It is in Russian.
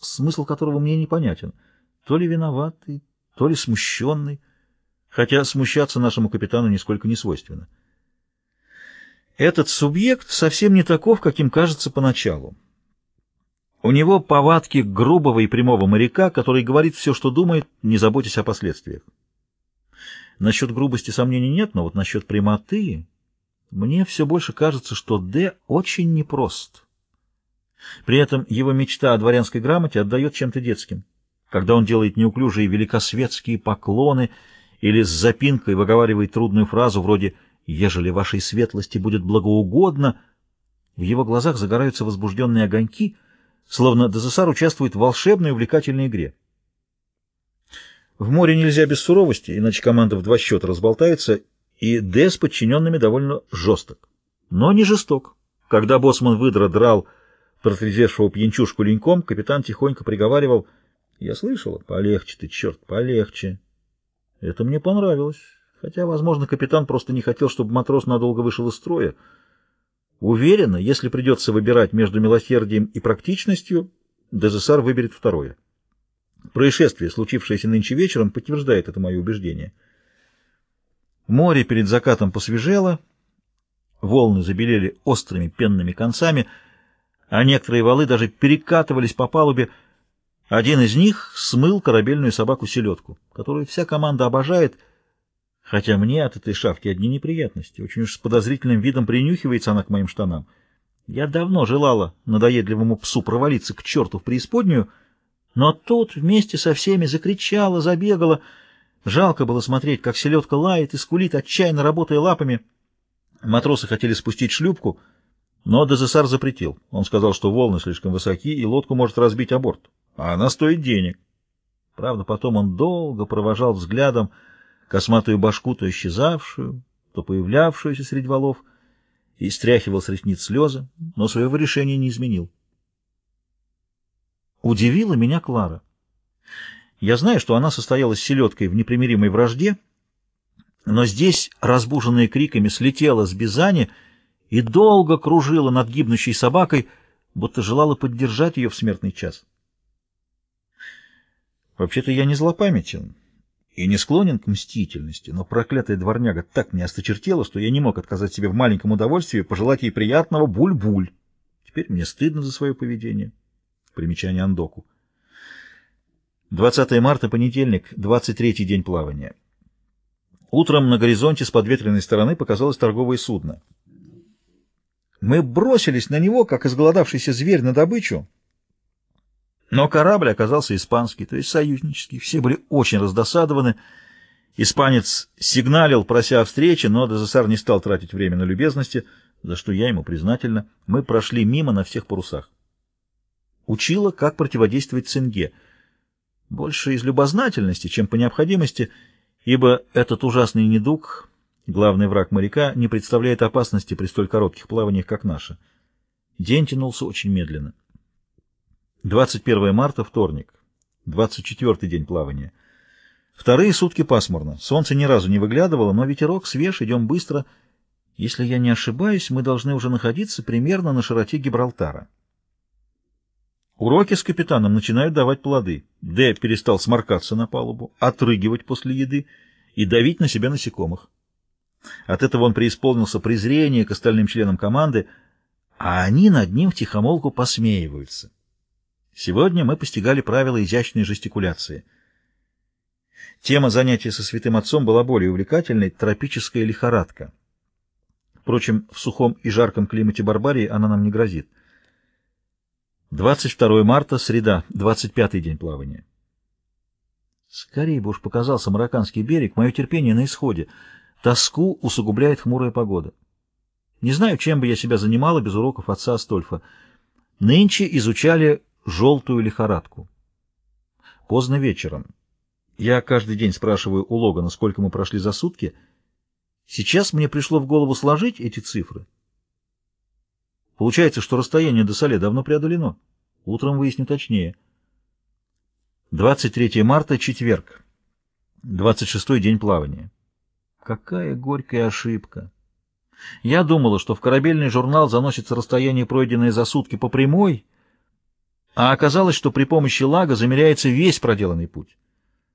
смысл которого мне непонятен. То ли виноватый, то ли смущенный, хотя смущаться нашему капитану нисколько не свойственно. Этот субъект совсем не таков, каким кажется поначалу. У него повадки грубого и прямого моряка, который говорит все, что думает, не заботясь о последствиях. Насчет грубости сомнений нет, но вот насчет прямоты... Мне все больше кажется, что Д очень непрост. При этом его мечта о дворянской грамоте отдает чем-то детским. Когда он делает неуклюжие великосветские поклоны или с запинкой выговаривает трудную фразу вроде «Ежели вашей светлости будет благоугодно», в его глазах загораются возбужденные огоньки, словно Дезессар участвует в волшебной увлекательной игре. В море нельзя без суровости, иначе команда в два счета разболтается, и Д с подчиненными довольно жесток. Но не жесток. Когда боссман выдра драл протрезвевшего пьянчушку леньком, капитан тихонько приговаривал «Я слышала, полегче ты, черт, полегче». Это мне понравилось, хотя, возможно, капитан просто не хотел, чтобы матрос надолго вышел из строя. Уверена, если придется выбирать между милосердием и практичностью, Дезессар выберет второе. Происшествие, случившееся нынче вечером, подтверждает это мое убеждение. Море перед закатом посвежело, волны забелели острыми пенными концами, а некоторые валы даже перекатывались по палубе. Один из них смыл корабельную собаку-селедку, которую вся команда обожает, хотя мне от этой шавки одни неприятности. Очень уж с подозрительным видом принюхивается она к моим штанам. Я давно желала надоедливому псу провалиться к черту в преисподнюю, но тут вместе со всеми закричала, забегала. Жалко было смотреть, как селедка лает и скулит, отчаянно работая лапами. Матросы хотели спустить шлюпку, но Дезессар запретил. Он сказал, что волны слишком высоки, и лодку может разбить о борт, а она стоит денег. Правда, потом он долго провожал взглядом косматую башку, то исчезавшую, то появлявшуюся среди валов, и стряхивал с ресниц слезы, но своего решения не изменил. Удивила меня Клара. Я знаю, что она состояла с селедкой в непримиримой вражде, но здесь, разбуженная криками, слетела с Бизани и долго кружила над гибнущей собакой, будто желала поддержать ее в смертный час. Вообще-то я не злопамятен и не склонен к мстительности, но проклятая дворняга так мне осточертела, что я не мог отказать себе в маленьком удовольствии пожелать ей приятного буль-буль. Теперь мне стыдно за свое поведение. Примечание Андоку. 20 марта, понедельник, 23-й день плавания. Утром на горизонте с подветренной стороны показалось торговое судно. Мы бросились на него, как изголодавшийся зверь на добычу, но корабль оказался испанский, то есть союзнический. Все были очень раздосадованы. Испанец сигналил, прося о встрече, но Дезессар не стал тратить время на любезности, за что я ему признательна. Мы прошли мимо на всех парусах учила, как противодействовать цинге. Больше из любознательности, чем по необходимости, ибо этот ужасный недуг, главный враг моряка, не представляет опасности при столь коротких плаваниях, как наше. День тянулся очень медленно. 21 марта, вторник, 24 день плавания. Вторые сутки пасмурно. Солнце ни разу не выглядывало, но ветерок свеж, идем быстро. Если я не ошибаюсь, мы должны уже находиться примерно на широте Гибралтара. Уроки с капитаном начинают давать плоды. Д перестал сморкаться на палубу, отрыгивать после еды и давить на себя насекомых. От этого он преисполнился презрения к остальным членам команды, а они над ним втихомолку посмеиваются. Сегодня мы постигали правила изящной жестикуляции. Тема занятия со святым отцом была более увлекательной — тропическая лихорадка. Впрочем, в сухом и жарком климате Барбарии она нам не грозит. 22 марта, среда, 25-й день плавания. Скорее бы уж показался марокканский берег, мое терпение на исходе. Тоску усугубляет хмурая погода. Не знаю, чем бы я себя занимала без уроков отца Астольфа. Нынче изучали желтую лихорадку. Поздно вечером. Я каждый день спрашиваю у Логана, сколько мы прошли за сутки. Сейчас мне пришло в голову сложить эти цифры Получается, что расстояние до Соле давно преодолено. Утром выясню точнее. 23 марта, четверг. 26 день плавания. Какая горькая ошибка. Я думала, что в корабельный журнал заносится расстояние, пройденное за сутки по прямой, А оказалось, что при помощи лага замеряется весь проделанный путь.